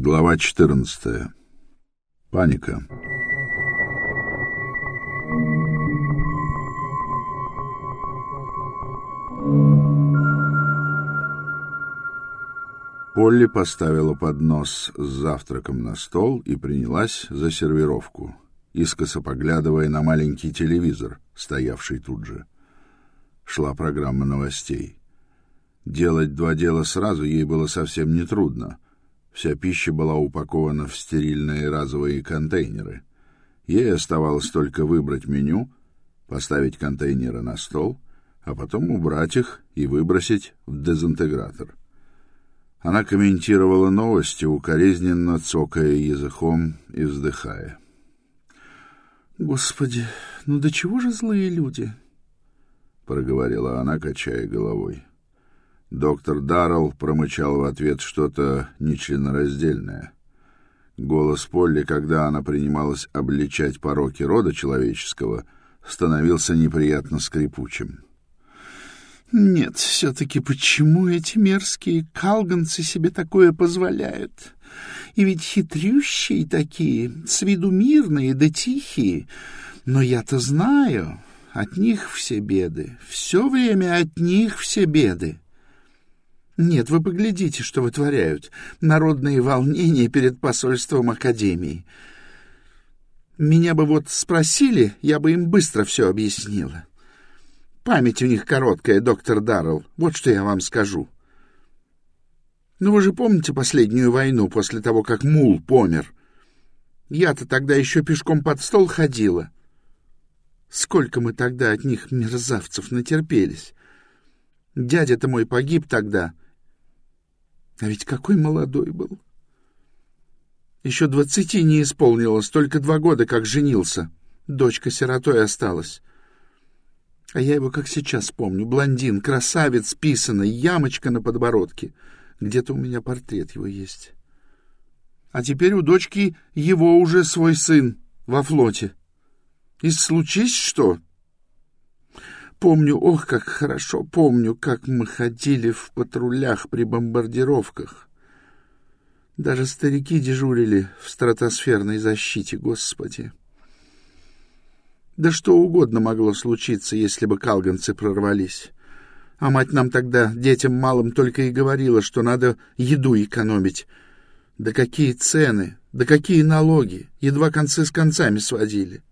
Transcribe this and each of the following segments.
Глава 14. Паника. Полли поставила поднос с завтраком на стол и принялась за сервировку, искоса поглядывая на маленький телевизор, стоявший тут же. Шла программа новостей. Делать два дела сразу ей было совсем нетрудно — Вся пища была упакована в стерильные разовые контейнеры. Ей оставалось только выбрать меню, поставить контейнеры на стол, а потом убрать их и выбросить в дезинтегратор. Она комментировала новости, укоризненно цокая языком и вздыхая. «Господи, ну до чего же злые люди?» — проговорила она, качая головой. Доктор Даррелл промычал в ответ что-то нечленораздельное. Голос Полли, когда она принималась обличать пороки рода человеческого, становился неприятно скрипучим. «Нет, все-таки почему эти мерзкие калганцы себе такое позволяют? И ведь хитрющие такие, с виду мирные да тихие. Но я-то знаю, от них все беды, все время от них все беды». Нет, вы поглядите, что вытворяют. Народные волнения перед посольством Академии. Меня бы вот спросили, я бы им быстро все объяснила. Память у них короткая, доктор Даррелл. Вот что я вам скажу. Ну, вы же помните последнюю войну после того, как Мул помер? Я-то тогда еще пешком под стол ходила. Сколько мы тогда от них мерзавцев натерпелись. Дядя-то мой погиб тогда — а ведь какой молодой был. Еще двадцати не исполнилось, только два года как женился. Дочка сиротой осталась. А я его как сейчас помню. Блондин, красавец, писанный, ямочка на подбородке. Где-то у меня портрет его есть. А теперь у дочки его уже свой сын во флоте. И случись что, Помню, ох, как хорошо помню, как мы ходили в патрулях при бомбардировках. Даже старики дежурили в стратосферной защите, Господи. Да что угодно могло случиться, если бы калганцы прорвались. А мать нам тогда, детям малым, только и говорила, что надо еду экономить. Да какие цены, да какие налоги, едва концы с концами сводили.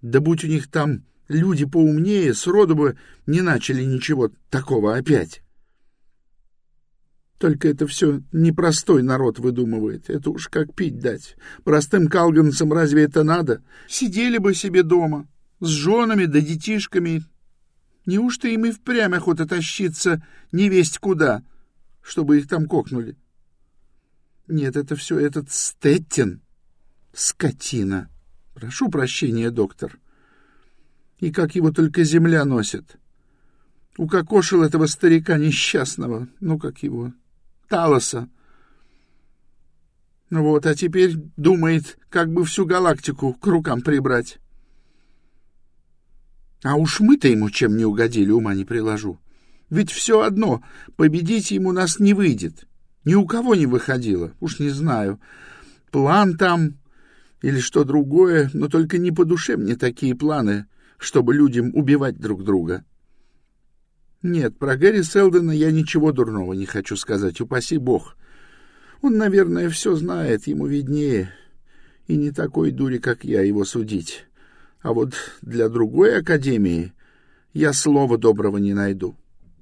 Да будь у них там Люди поумнее сроду бы не начали ничего такого опять. Только это все непростой народ выдумывает. Это уж как пить дать. Простым калганцам разве это надо? Сидели бы себе дома, с женами да детишками. Неужто им и впрямь охота тащиться невесть куда, чтобы их там кокнули? Нет, это все этот Стеттин. Скотина. Прошу прощения, доктор. — и как его только земля носит. Укокошил этого старика несчастного, ну, как его, Талоса. Ну вот, а теперь думает, как бы всю галактику к рукам прибрать. А уж мы-то ему чем не угодили, ума не приложу. Ведь все одно, победить ему нас не выйдет. Ни у кого не выходило, уж не знаю. План там или что другое, но только не по душе мне такие планы — чтобы людям убивать друг друга. Нет, про Гэри Селдена я ничего дурного не хочу сказать, упаси бог. Он, наверное, все знает, ему виднее, и не такой дури, как я, его судить. А вот для другой академии я слова доброго не найду.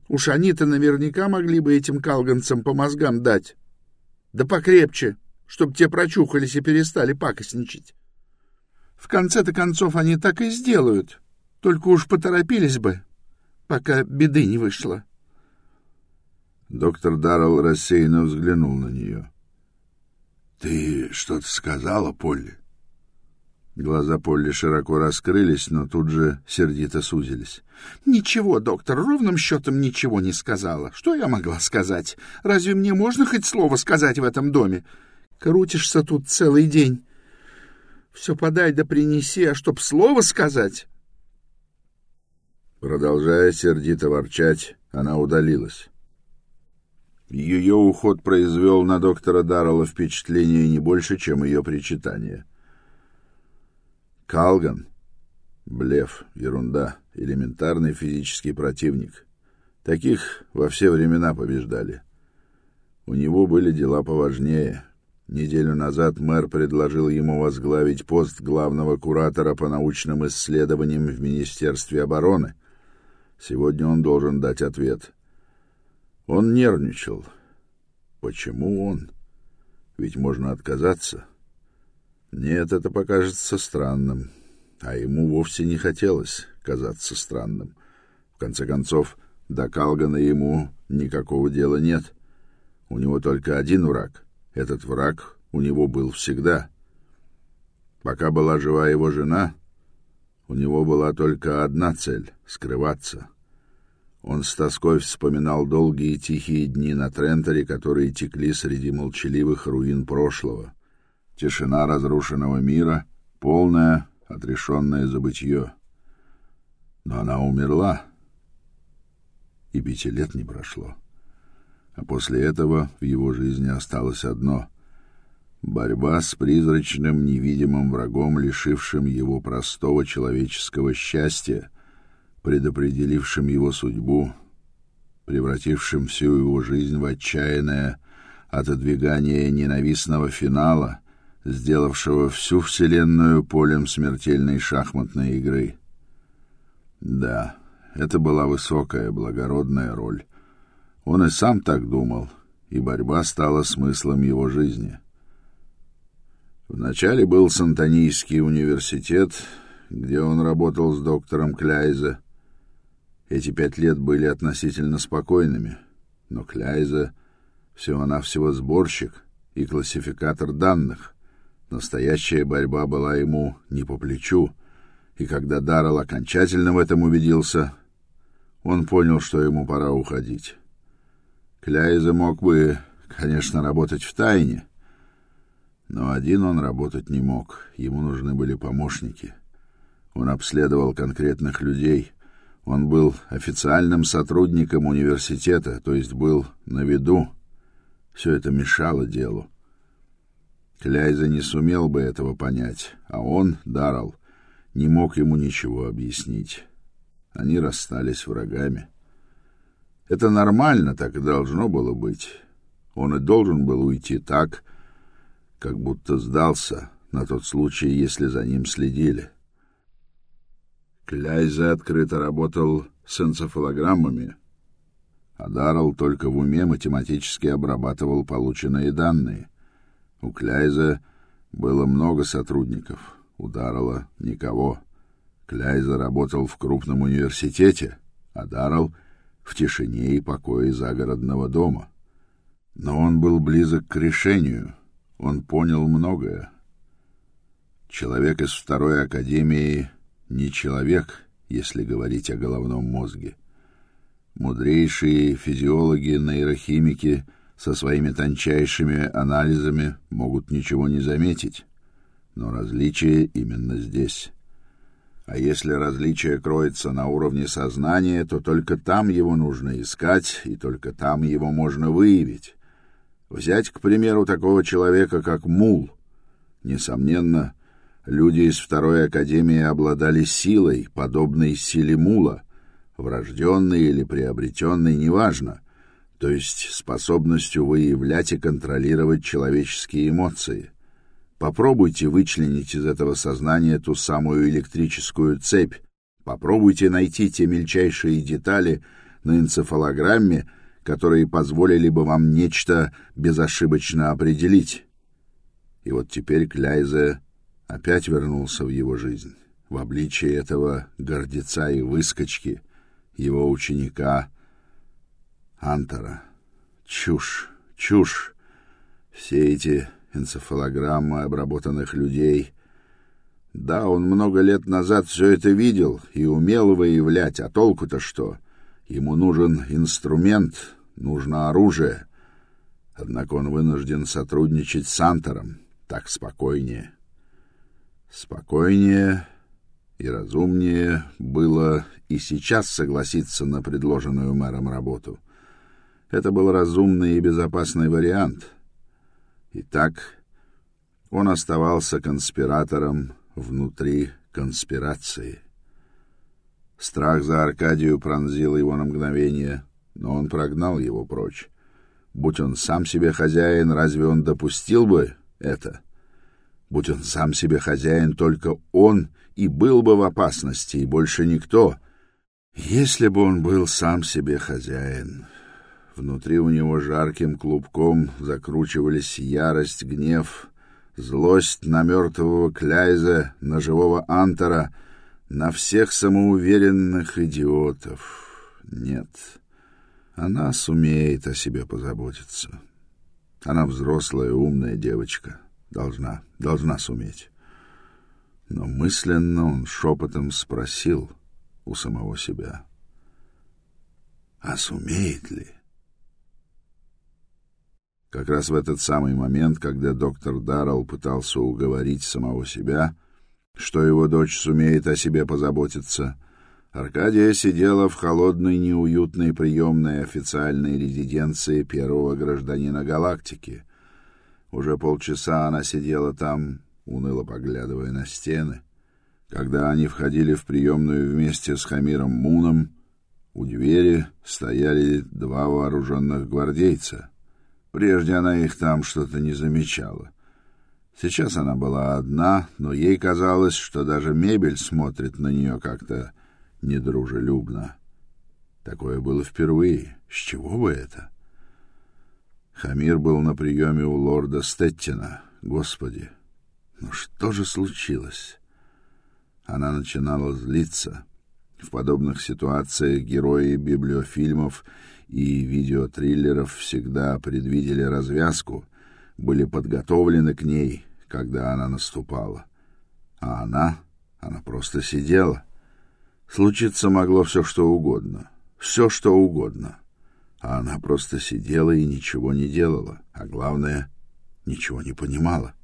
Уж они-то наверняка могли бы этим калганцам по мозгам дать. Да покрепче, чтоб те прочухались и перестали пакостничать. В конце-то концов они так и сделают. Только уж поторопились бы, пока беды не вышло. Доктор Даррелл рассеянно взглянул на нее. — Ты что-то сказала, Полли? Глаза Полли широко раскрылись, но тут же сердито сузились. — Ничего, доктор, ровным счетом ничего не сказала. Что я могла сказать? Разве мне можно хоть слово сказать в этом доме? Крутишься тут целый день. Все подай да принеси, а чтоб слово сказать... Продолжая сердито ворчать, она удалилась. Ее уход произвел на доктора Даррелла впечатление не больше, чем ее причитание. Калган — блеф, ерунда, элементарный физический противник. Таких во все времена побеждали. У него были дела поважнее. Неделю назад мэр предложил ему возглавить пост главного куратора по научным исследованиям в Министерстве обороны. Сегодня он должен дать ответ — он нервничал. Почему он? Ведь можно отказаться. Нет, это покажется странным. А ему вовсе не хотелось казаться странным. В конце концов, до Калгана ему никакого дела нет. У него только один враг. Этот враг у него был всегда. Пока была жива его жена, у него была только одна цель — скрываться — он с тоской вспоминал долгие тихие дни на Тренторе, которые текли среди молчаливых руин прошлого. Тишина разрушенного мира, полное, отрешенное забытье. Но она умерла, и пяти лет не прошло. А после этого в его жизни осталось одно — борьба с призрачным невидимым врагом, лишившим его простого человеческого счастья — предопределившим его судьбу, превратившим всю его жизнь в отчаянное отодвигание ненавистного финала, сделавшего всю вселенную полем смертельной шахматной игры. Да, это была высокая, благородная роль. Он и сам так думал, и борьба стала смыслом его жизни. Вначале был Сантонийский университет, где он работал с доктором Кляйзе, эти пять лет были относительно спокойными, но Кляйза всего-навсего сборщик и классификатор данных. Настоящая борьба была ему не по плечу, и когда Даррелл окончательно в этом убедился, он понял, что ему пора уходить. Кляйза мог бы, конечно, работать в тайне, но один он работать не мог, ему нужны были помощники. Он обследовал конкретных людей — он был официальным сотрудником университета, то есть был на виду. Все это мешало делу. Кляйза не сумел бы этого понять, а он, Даррелл, не мог ему ничего объяснить. Они расстались врагами. Это нормально, так и должно было быть. Он и должен был уйти так, как будто сдался на тот случай, если за ним следили. Кляйзе открыто работал с энцефалограммами, а Даррелл только в уме математически обрабатывал полученные данные. У Кляйза было много сотрудников, у Даррелла — никого. Кляйза работал в крупном университете, а Даррелл — в тишине и покое загородного дома. Но он был близок к решению, он понял многое. Человек из второй академии не человек, если говорить о головном мозге. Мудрейшие физиологи-нейрохимики со своими тончайшими анализами могут ничего не заметить, но различие именно здесь. А если различие кроется на уровне сознания, то только там его нужно искать, и только там его можно выявить. Взять, к примеру, такого человека, как Мул. Несомненно, Люди из второй академии обладали силой, подобной силе мула, врожденной или приобретенной, неважно, то есть способностью выявлять и контролировать человеческие эмоции. Попробуйте вычленить из этого сознания ту самую электрическую цепь, попробуйте найти те мельчайшие детали на энцефалограмме, которые позволили бы вам нечто безошибочно определить. И вот теперь Кляйзе опять вернулся в его жизнь, в обличие этого гордеца и выскочки, его ученика Антера. Чушь, чушь. Все эти энцефалограммы обработанных людей. Да, он много лет назад все это видел и умел выявлять, а толку-то что? Ему нужен инструмент, нужно оружие. Однако он вынужден сотрудничать с Антером. Так спокойнее. Спокойнее и разумнее было и сейчас согласиться на предложенную мэром работу. Это был разумный и безопасный вариант. Итак, он оставался конспиратором внутри конспирации. Страх за Аркадию пронзил его на мгновение, но он прогнал его прочь. Будь он сам себе хозяин, разве он допустил бы это? Будь он сам себе хозяин, только он и был бы в опасности, и больше никто. Если бы он был сам себе хозяин... Внутри у него жарким клубком закручивались ярость, гнев, злость на мертвого Кляйза, на живого Антера, на всех самоуверенных идиотов. Нет, она сумеет о себе позаботиться. Она взрослая, умная девочка. Должна, должна суметь. Но мысленно он шепотом спросил у самого себя, а сумеет ли? Как раз в этот самый момент, когда доктор Даррелл пытался уговорить самого себя, что его дочь сумеет о себе позаботиться, Аркадия сидела в холодной, неуютной приемной официальной резиденции первого гражданина галактики. Уже полчаса она сидела там, уныло поглядывая на стены. Когда они входили в приемную вместе с Хамиром Муном, у двери стояли два вооруженных гвардейца — Прежде она их там что-то не замечала. Сейчас она была одна, но ей казалось, что даже мебель смотрит на нее как-то недружелюбно. Такое было впервые. С чего бы это? Хамир был на приеме у лорда Стеттина. Господи, ну что же случилось? Она начинала злиться. В подобных ситуациях герои библиофильмов и видеотриллеров всегда предвидели развязку, были подготовлены к ней, когда она наступала. А она, она просто сидела. Случиться могло все, что угодно. Все, что угодно. А она просто сидела и ничего не делала. А главное, ничего не понимала.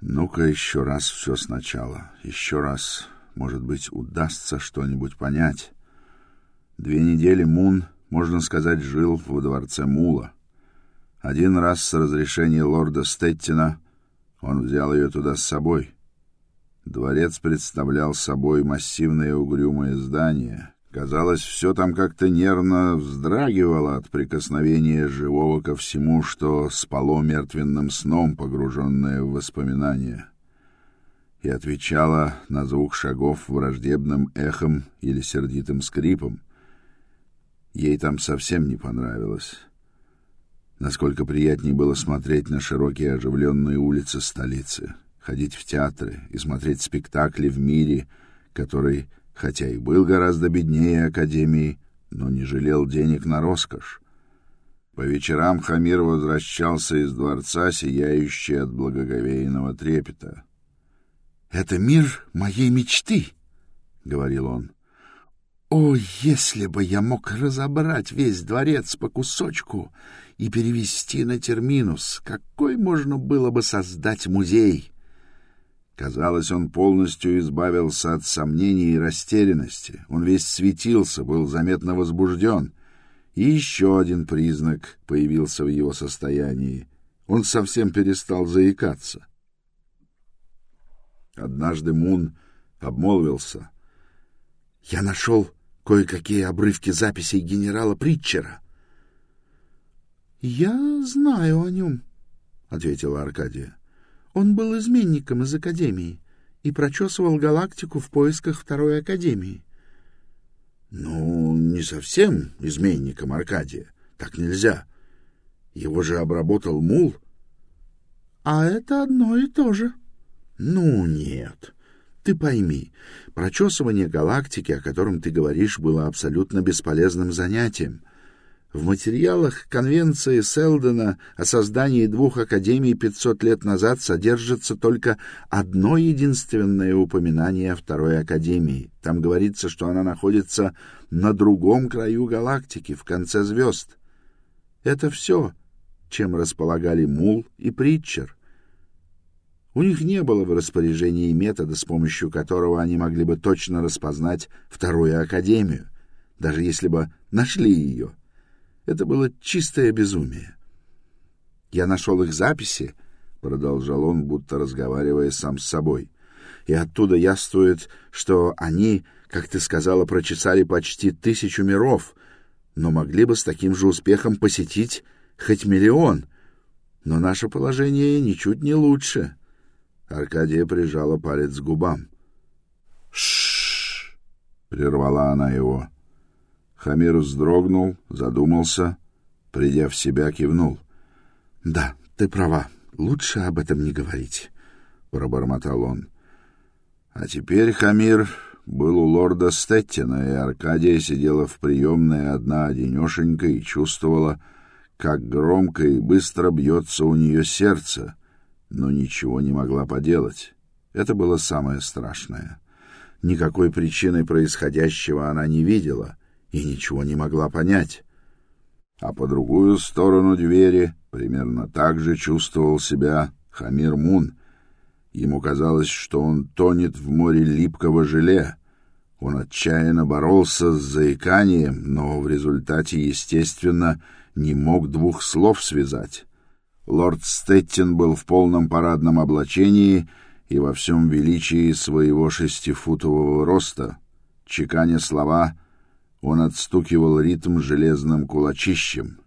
Ну-ка еще раз все сначала. Еще раз, может быть, удастся что-нибудь понять. Две недели Мун можно сказать, жил во дворце Мула. Один раз с разрешения лорда Стеттина он взял ее туда с собой. Дворец представлял собой массивное угрюмое здание. Казалось, все там как-то нервно вздрагивало от прикосновения живого ко всему, что спало мертвенным сном, погруженное в воспоминания, и отвечало на звук шагов враждебным эхом или сердитым скрипом. Ей там совсем не понравилось. Насколько приятнее было смотреть на широкие оживленные улицы столицы, ходить в театры и смотреть спектакли в мире, который, хотя и был гораздо беднее Академии, но не жалел денег на роскошь. По вечерам Хамир возвращался из дворца, сияющий от благоговейного трепета. «Это мир моей мечты», — говорил он. О, если бы я мог разобрать весь дворец по кусочку и перевести на терминус, какой можно было бы создать музей! Казалось, он полностью избавился от сомнений и растерянности. Он весь светился, был заметно возбужден. И еще один признак появился в его состоянии. Он совсем перестал заикаться. Однажды Мун обмолвился. «Я нашел кое-какие обрывки записей генерала Притчера. — Я знаю о нем, — ответила Аркадия. — Он был изменником из Академии и прочесывал галактику в поисках Второй Академии. — Ну, не совсем изменником, Аркадия. Так нельзя. Его же обработал Мул. — А это одно и то же. — Ну, нет. Ты пойми, прочесывание галактики, о котором ты говоришь, было абсолютно бесполезным занятием. В материалах Конвенции Селдена о создании двух академий 500 лет назад содержится только одно единственное упоминание о Второй Академии. Там говорится, что она находится на другом краю галактики, в конце звезд. Это все, чем располагали Мул и Притчер. У них не было в распоряжении метода, с помощью которого они могли бы точно распознать вторую академию, даже если бы нашли ее. Это было чистое безумие. Я нашел их записи, — продолжал он, будто разговаривая сам с собой, — и оттуда яствует, что они, как ты сказала, прочесали почти тысячу миров, но могли бы с таким же успехом посетить хоть миллион. Но наше положение ничуть не лучше. Аркадия прижала палец к губам. Шш! прервала она его. Хамир вздрогнул, задумался, придя в себя, кивнул. Да, ты права. Лучше об этом не говорить, пробормотал он. А теперь Хамир был у лорда Стеттина, и Аркадия сидела в приемной одна одинешенька и чувствовала, как громко и быстро бьется у нее сердце, но ничего не могла поделать. Это было самое страшное. Никакой причины происходящего она не видела и ничего не могла понять. А по другую сторону двери примерно так же чувствовал себя Хамир Мун. Ему казалось, что он тонет в море липкого желе. Он отчаянно боролся с заиканием, но в результате, естественно, не мог двух слов связать. Лорд Стеттин был в полном парадном облачении и во всем величии своего шестифутового роста. Чеканя слова, он отстукивал ритм железным кулачищем.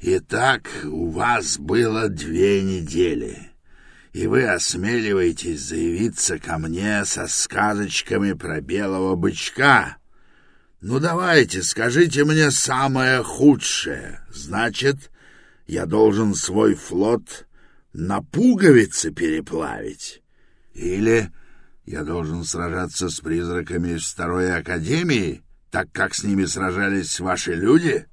«Итак, у вас было две недели, и вы осмеливаетесь заявиться ко мне со сказочками про белого бычка. Ну давайте, скажите мне самое худшее. Значит, я должен свой флот на пуговицы переплавить. Или я должен сражаться с призраками из Второй Академии, так как с ними сражались ваши люди?»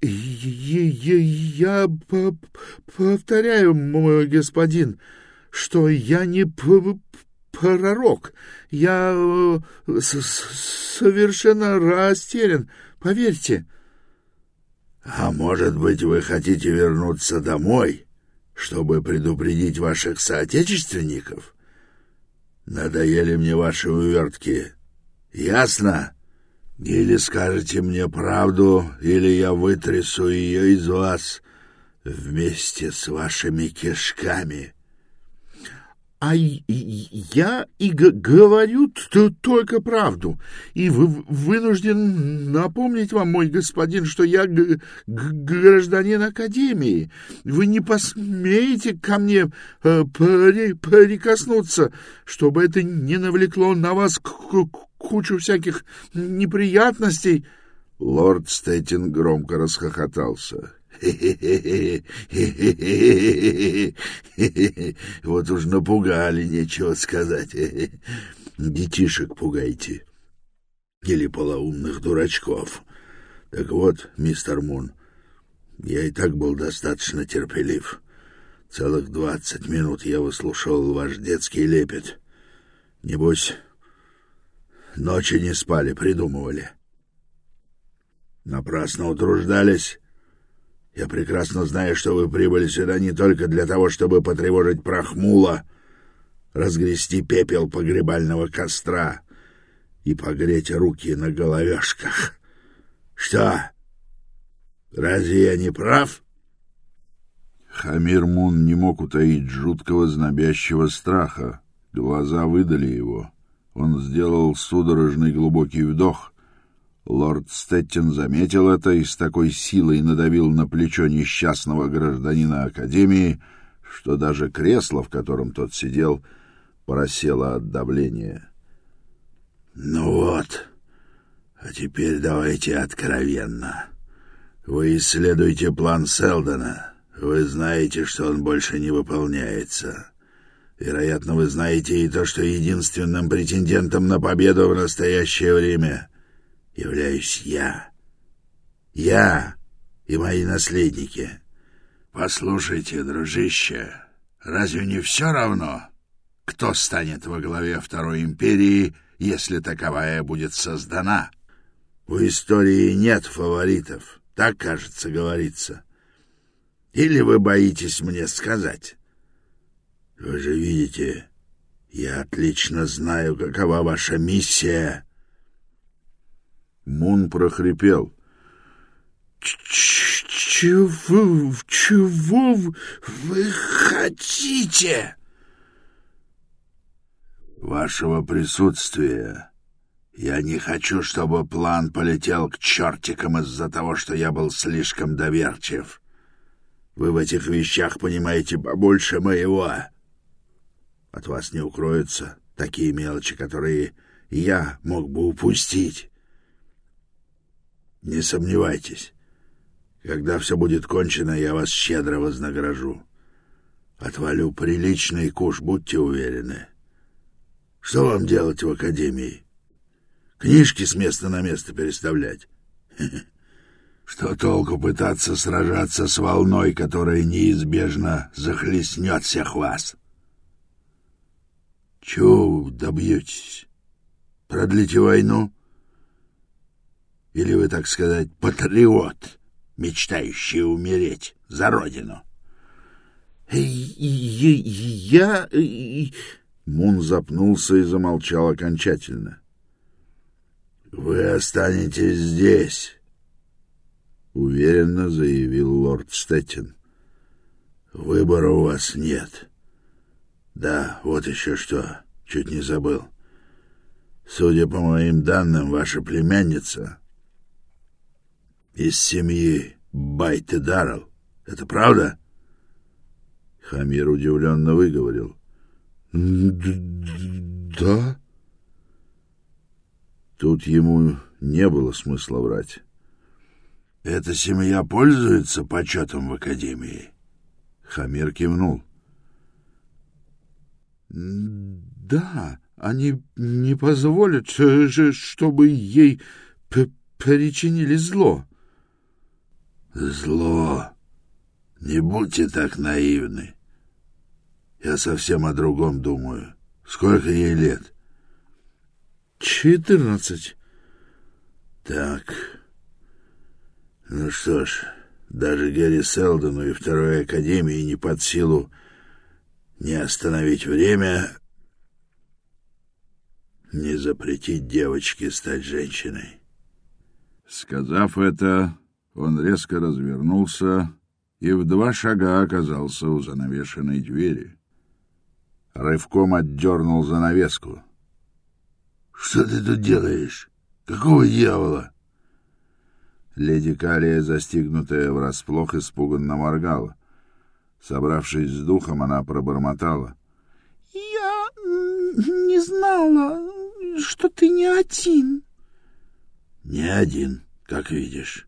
«Я, я по повторяю, мой господин, что я не пророк. Я э, совершенно растерян, поверьте». «А может быть, вы хотите вернуться домой, чтобы предупредить ваших соотечественников? Надоели мне ваши увертки. Ясно? Или скажете мне правду, или я вытрясу ее из вас вместе с вашими кишками». А я и говорю только правду, и вынужден напомнить вам, мой господин, что я гражданин Академии. Вы не посмеете ко мне э, прикоснуться, чтобы это не навлекло на вас кучу всяких неприятностей. Лорд Стейтин громко расхохотался. Вот уж напугали, нечего сказать. Детишек пугайте. Или полоумных дурачков. Так вот, мистер Мун, я и так был достаточно терпелив. Целых двадцать минут я выслушивал ваш детский лепет. Небось, ночи не спали, придумывали. Напрасно утруждались я прекрасно знаю, что вы прибыли сюда не только для того, чтобы потревожить прахмула, разгрести пепел погребального костра и погреть руки на головешках. Что? Разве я не прав? Хамир Мун не мог утаить жуткого знобящего страха. Глаза выдали его. Он сделал судорожный глубокий вдох Лорд Стеттин заметил это и с такой силой надавил на плечо несчастного гражданина Академии, что даже кресло, в котором тот сидел, просело от давления. «Ну вот, а теперь давайте откровенно. Вы исследуете план Селдона. Вы знаете, что он больше не выполняется». Вероятно, вы знаете и то, что единственным претендентом на победу в настоящее время являюсь я. Я и мои наследники. Послушайте, дружище, разве не все равно, кто станет во главе Второй империи, если таковая будет создана? В истории нет фаворитов, так, кажется, говорится. Или вы боитесь мне сказать? Вы же видите, я отлично знаю, какова ваша миссия — Мун прохрипел. чего, чего вы хотите? Вашего присутствия. Я не хочу, чтобы план полетел к чертикам из-за того, что я был слишком доверчив. Вы в этих вещах понимаете побольше моего. От вас не укроются такие мелочи, которые я мог бы упустить. Не сомневайтесь, когда все будет кончено, я вас щедро вознагражу. Отвалю приличный куш, будьте уверены. Что вам делать в академии? Книжки с места на место переставлять? Что толку пытаться сражаться с волной, которая неизбежно захлестнет всех вас? Чего вы добьетесь? Продлите войну? Или вы, так сказать, патриот, мечтающий умереть за родину? Я... Мун запнулся и замолчал окончательно. «Вы останетесь здесь», — уверенно заявил лорд Стеттин. «Выбора у вас нет. Да, вот еще что, чуть не забыл. Судя по моим данным, ваша племянница из семьи Байты Даррелл. Это правда?» Хамир удивленно выговорил. «Да?» Тут ему не было смысла врать. «Эта семья пользуется почетом в Академии?» Хамир кивнул. «Да, они не позволят, же, чтобы ей причинили зло». «Зло? Не будьте так наивны. Я совсем о другом думаю. Сколько ей лет?» «Четырнадцать». «Так. Ну что ж, даже Гэри Селдону и Второй Академии не под силу не остановить время, не запретить девочке стать женщиной. Сказав это, он резко развернулся и в два шага оказался у занавешенной двери. Рывком отдернул занавеску. — Что ты тут делаешь? Какого дьявола? Леди Калия, застигнутая врасплох, испуганно моргала. Собравшись с духом, она пробормотала. — Я не знала, что ты не один. — Не один, как видишь.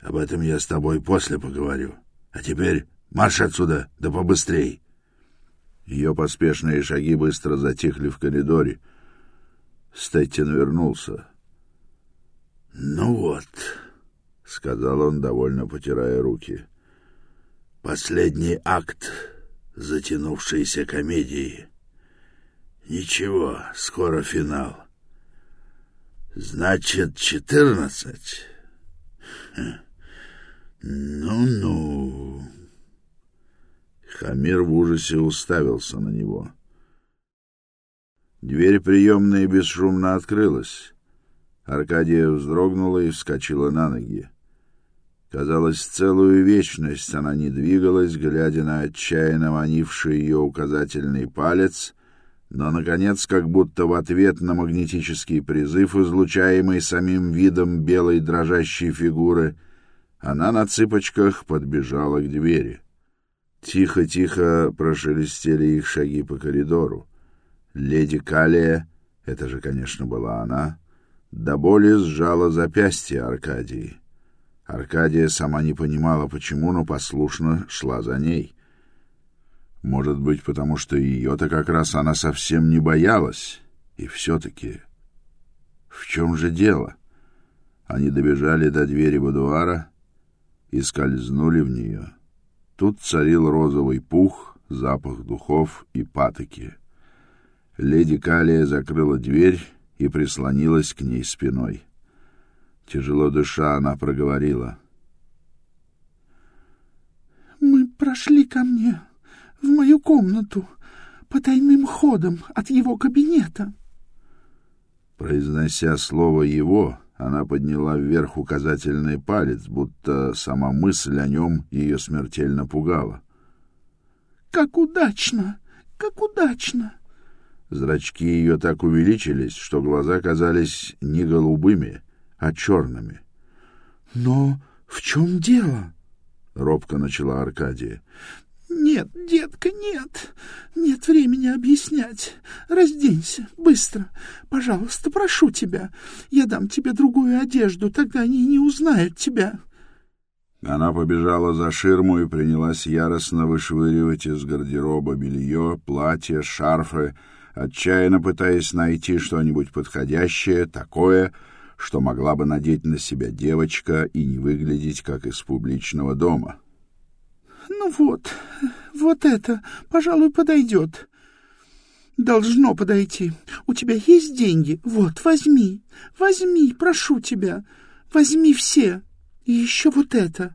Об этом я с тобой после поговорю. А теперь марш отсюда, да побыстрей. Ее поспешные шаги быстро затихли в коридоре. Стеттин вернулся. — Ну вот, — сказал он, довольно потирая руки, — Последний акт затянувшейся комедии. Ничего, скоро финал. Значит, четырнадцать? Ну-ну. Хамир в ужасе уставился на него. Дверь приемной бесшумно открылась. Аркадия вздрогнула и вскочила на ноги. Казалось, целую вечность она не двигалась, глядя на отчаянно манивший ее указательный палец, но, наконец, как будто в ответ на магнетический призыв, излучаемый самим видом белой дрожащей фигуры, она на цыпочках подбежала к двери. Тихо-тихо прошелестели их шаги по коридору. Леди Калия, это же, конечно, была она, до боли сжала запястье Аркадии. Аркадия сама не понимала, почему, но послушно шла за ней. Может быть, потому что ее-то как раз она совсем не боялась. И все-таки... В чем же дело? Они добежали до двери будуара и скользнули в нее. Тут царил розовый пух, запах духов и патоки. Леди Калия закрыла дверь и прислонилась к ней спиной. Тяжело дыша, она проговорила. «Мы прошли ко мне, в мою комнату, по тайным ходам от его кабинета». Произнося слово «его», Она подняла вверх указательный палец, будто сама мысль о нем ее смертельно пугала. «Как удачно! Как удачно!» Зрачки ее так увеличились, что глаза казались не голубыми, а черными. «Но в чем дело?» — робко начала Аркадия. «Нет, детка, нет. Нет времени объяснять. Разденься, быстро. Пожалуйста, прошу тебя. Я дам тебе другую одежду, тогда они не узнают тебя». Она побежала за ширму и принялась яростно вышвыривать из гардероба белье, платья, шарфы, отчаянно пытаясь найти что-нибудь подходящее, такое, что могла бы надеть на себя девочка и не выглядеть, как из публичного дома. «Ну вот, вот это, пожалуй, подойдет. Должно подойти. У тебя есть деньги? Вот, возьми, возьми, прошу тебя. Возьми все. И еще вот это».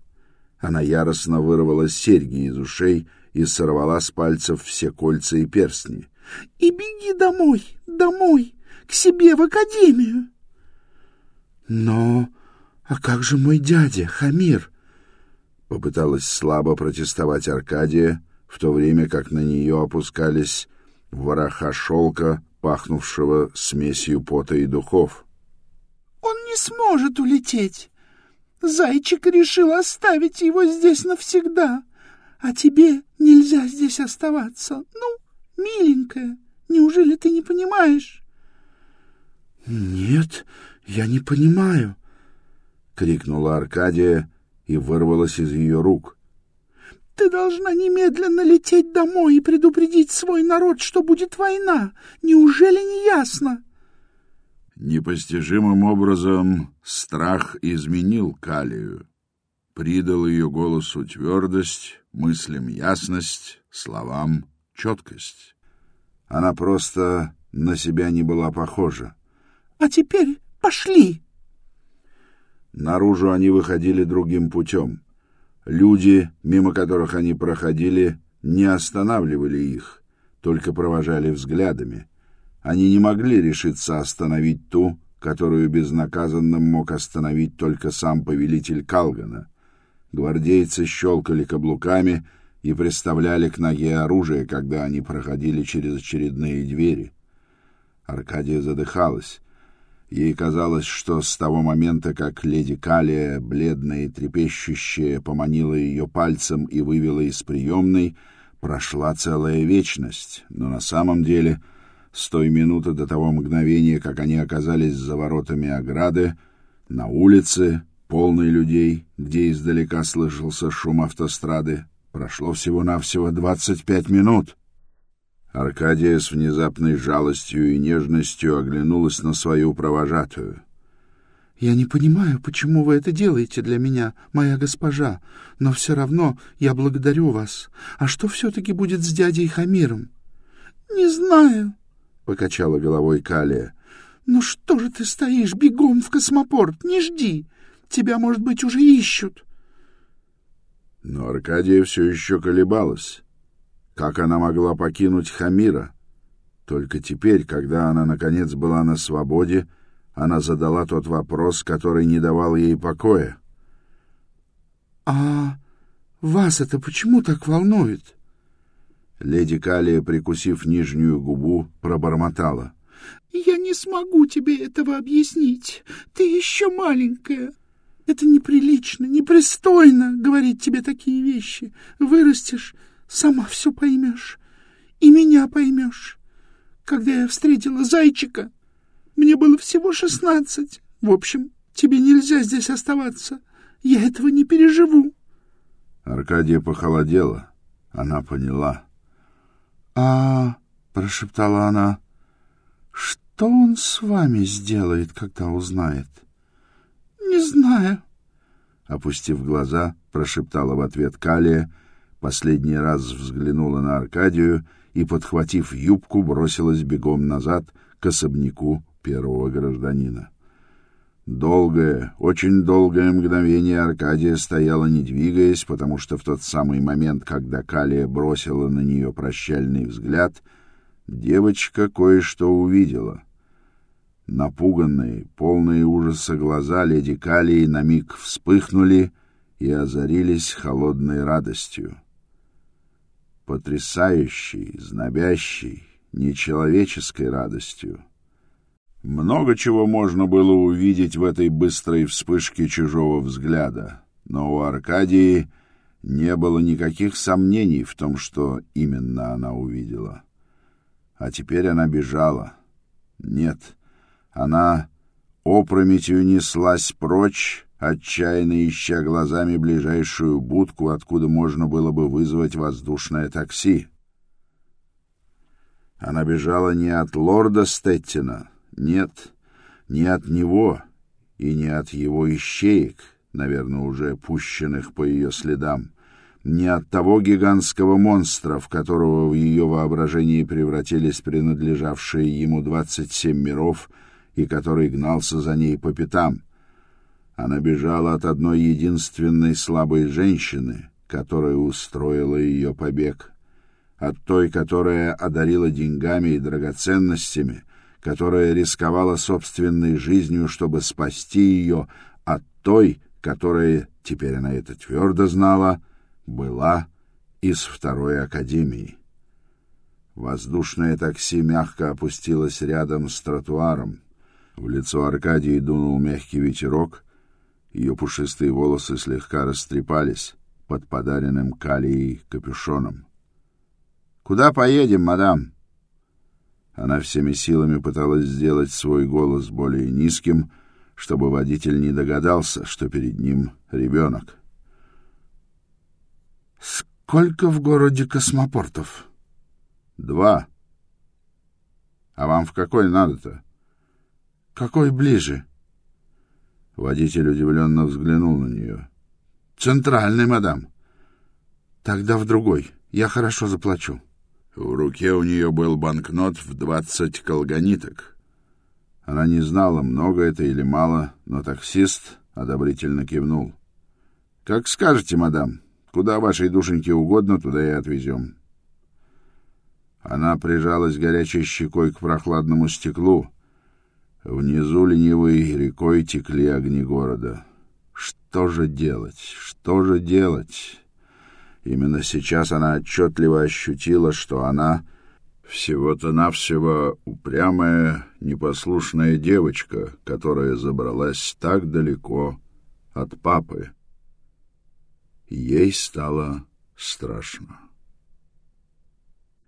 Она яростно вырвала серьги из ушей и сорвала с пальцев все кольца и перстни. «И беги домой, домой, к себе в академию». «Но... А как же мой дядя, Хамир?» Попыталась слабо протестовать Аркадия, в то время как на нее опускались вороха шелка, пахнувшего смесью пота и духов. «Он не сможет улететь. Зайчик решил оставить его здесь навсегда, а тебе нельзя здесь оставаться. Ну, миленькая, неужели ты не понимаешь?» «Нет, я не понимаю», — крикнула Аркадия, — и вырвалась из ее рук. «Ты должна немедленно лететь домой и предупредить свой народ, что будет война. Неужели не ясно?» Непостижимым образом страх изменил Калию, придал ее голосу твердость, мыслям ясность, словам четкость. Она просто на себя не была похожа. «А теперь пошли!» Наружу они выходили другим путем. Люди, мимо которых они проходили, не останавливали их, только провожали взглядами. Они не могли решиться остановить ту, которую безнаказанным мог остановить только сам повелитель Калгана. Гвардейцы щелкали каблуками и приставляли к ноге оружие, когда они проходили через очередные двери. Аркадия задыхалась. Ей казалось, что с того момента, как леди Калия, бледная и трепещущая, поманила ее пальцем и вывела из приемной, прошла целая вечность, но на самом деле с той минуты до того мгновения, как они оказались за воротами ограды, на улице, полной людей, где издалека слышался шум автострады, прошло всего-навсего двадцать пять минут. Аркадия с внезапной жалостью и нежностью оглянулась на свою провожатую. «Я не понимаю, почему вы это делаете для меня, моя госпожа, но все равно я благодарю вас. А что все-таки будет с дядей Хамиром?» «Не знаю», — покачала головой Калия. «Ну что же ты стоишь? Бегом в космопорт, не жди. Тебя, может быть, уже ищут». Но Аркадия все еще колебалась. Как она могла покинуть Хамира? Только теперь, когда она, наконец, была на свободе, она задала тот вопрос, который не давал ей покоя. «А вас это почему так волнует?» Леди Калия, прикусив нижнюю губу, пробормотала. «Я не смогу тебе этого объяснить. Ты еще маленькая. Это неприлично, непристойно говорить тебе такие вещи. Вырастешь, Сама все поймешь. И меня поймешь. Когда я встретила зайчика, мне было всего шестнадцать. В общем, тебе нельзя здесь оставаться. Я этого не переживу. Аркадия похолодела. Она поняла. — А, — прошептала она, — что он с вами сделает, когда узнает? — Не знаю. Опустив глаза, прошептала в ответ Калия последний раз взглянула на Аркадию и, подхватив юбку, бросилась бегом назад к особняку первого гражданина. Долгое, очень долгое мгновение Аркадия стояла, не двигаясь, потому что в тот самый момент, когда Калия бросила на нее прощальный взгляд, девочка кое-что увидела. Напуганные, полные ужаса глаза леди Калии на миг вспыхнули и озарились холодной радостью. Потрясающей, знобящей, нечеловеческой радостью. Много чего можно было увидеть в этой быстрой вспышке чужого взгляда, но у Аркадии не было никаких сомнений в том, что именно она увидела. А теперь она бежала. Нет, она опрометью неслась прочь, отчаянно ища глазами ближайшую будку, откуда можно было бы вызвать воздушное такси. Она бежала не от лорда Стеттина, нет, не от него и не от его ищеек, наверное, уже пущенных по ее следам, не от того гигантского монстра, в которого в ее воображении превратились принадлежавшие ему двадцать семь миров и который гнался за ней по пятам. Она бежала от одной единственной слабой женщины, которая устроила ее побег, от той, которая одарила деньгами и драгоценностями, которая рисковала собственной жизнью, чтобы спасти ее, от той, которая, теперь она это твердо знала, была из второй академии. Воздушное такси мягко опустилось рядом с тротуаром. В лицо Аркадии дунул мягкий ветерок, ее пушистые волосы слегка растрепались под подаренным калией капюшоном. «Куда поедем, мадам?» Она всеми силами пыталась сделать свой голос более низким, чтобы водитель не догадался, что перед ним ребенок. «Сколько в городе космопортов?» «Два. А вам в какой надо-то?» «Какой ближе?» Водитель удивленно взглянул на нее. «Центральный, мадам». «Тогда в другой. Я хорошо заплачу». В руке у нее был банкнот в двадцать колганиток. Она не знала, много это или мало, но таксист одобрительно кивнул. «Как скажете, мадам. Куда вашей душеньке угодно, туда и отвезем». Она прижалась горячей щекой к прохладному стеклу. Внизу ленивой рекой текли огни города. Что же делать? Что же делать? Именно сейчас она отчетливо ощутила, что она всего-то навсего упрямая, непослушная девочка, которая забралась так далеко от папы. Ей стало страшно.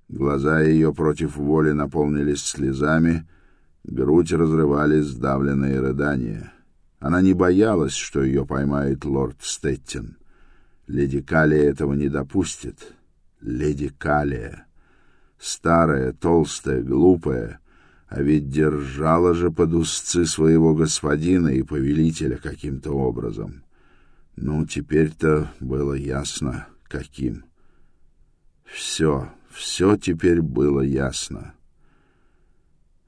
Глаза ее против воли наполнились слезами, грудь разрывали сдавленные рыдания. Она не боялась, что ее поймает лорд Стеттин. Леди Калия этого не допустит. Леди Калия. Старая, толстая, глупая, а ведь держала же под узцы своего господина и повелителя каким-то образом. Ну, теперь-то было ясно, каким. Все, все теперь было ясно.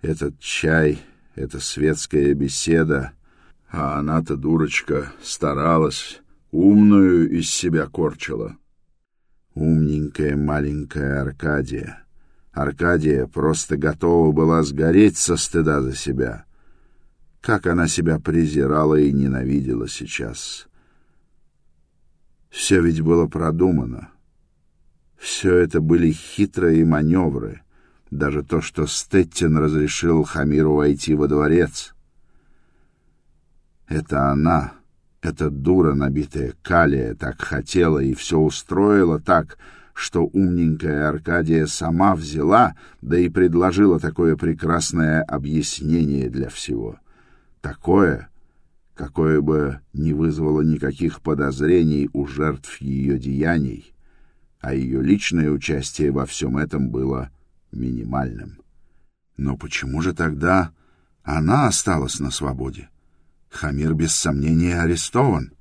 Этот чай, эта светская беседа, а она-то, дурочка, старалась, умную из себя корчила. Умненькая маленькая Аркадия. Аркадия просто готова была сгореть со стыда за себя. Как она себя презирала и ненавидела сейчас. Все ведь было продумано. Все это были хитрые маневры. Даже то, что Стеттин разрешил Хамиру войти во дворец. Это она эта дура, набитая калия, так хотела и все устроила так, что умненькая Аркадия сама взяла, да и предложила такое прекрасное объяснение для всего. Такое, какое бы не вызвало никаких подозрений у жертв ее деяний, а ее личное участие во всем этом было минимальным. Но почему же тогда она осталась на свободе? Хамир без сомнения арестован.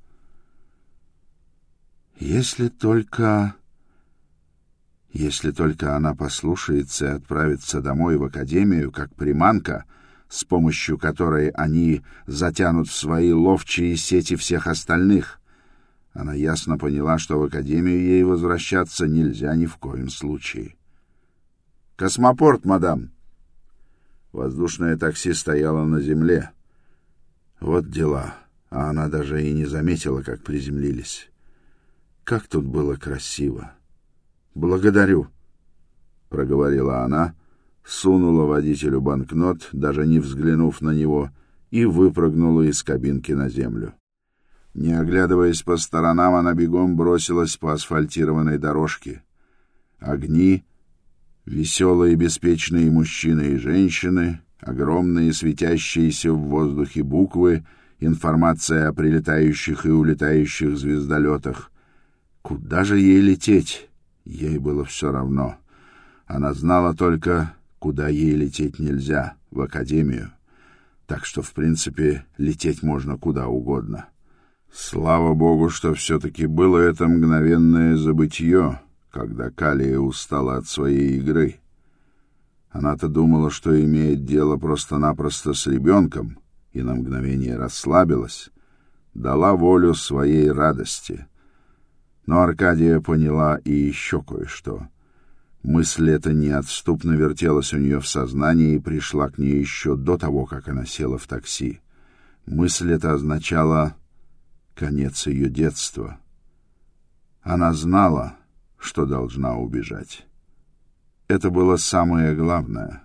Если только... Если только она послушается и отправится домой в академию, как приманка, с помощью которой они затянут в свои ловчие сети всех остальных. Она ясно поняла, что в академию ей возвращаться нельзя ни в коем случае. «Космопорт, мадам!» Воздушное такси стояло на земле. Вот дела, а она даже и не заметила, как приземлились. Как тут было красиво. Благодарю, проговорила она, сунула водителю банкнот, даже не взглянув на него, и выпрыгнула из кабинки на землю. Не оглядываясь по сторонам, она бегом бросилась по асфальтированной дорожке. Огни, веселые беспечные мужчины и женщины, огромные светящиеся в воздухе буквы, информация о прилетающих и улетающих звездолетах. Куда же ей лететь? Ей было все равно. Она знала только, куда ей лететь нельзя, в академию. Так что, в принципе, лететь можно куда угодно. Слава богу, что все-таки было это мгновенное забытье, когда Калия устала от своей игры. Она-то думала, что имеет дело просто-напросто с ребенком, и на мгновение расслабилась, дала волю своей радости. Но Аркадия поняла и еще кое-что. Мысль эта неотступно вертелась у нее в сознании и пришла к ней еще до того, как она села в такси. Мысль эта означала конец ее детства. Она знала, что должна убежать. Это было самое главное.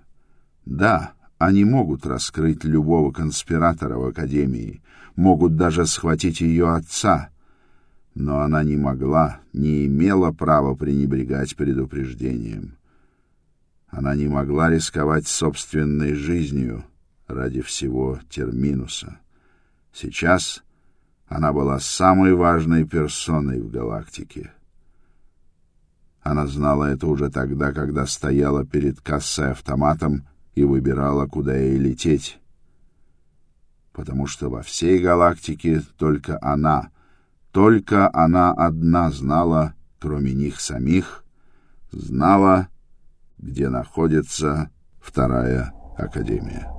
Да, они могут раскрыть любого конспиратора в Академии, могут даже схватить ее отца, но она не могла, не имела права пренебрегать предупреждением. Она не могла рисковать собственной жизнью ради всего Терминуса. Сейчас она была самой важной персоной в галактике. Она знала это уже тогда, когда стояла перед кассой автоматом и выбирала, куда ей лететь. Потому что во всей галактике только она, только она одна знала, кроме них самих, знала, где находится вторая академия.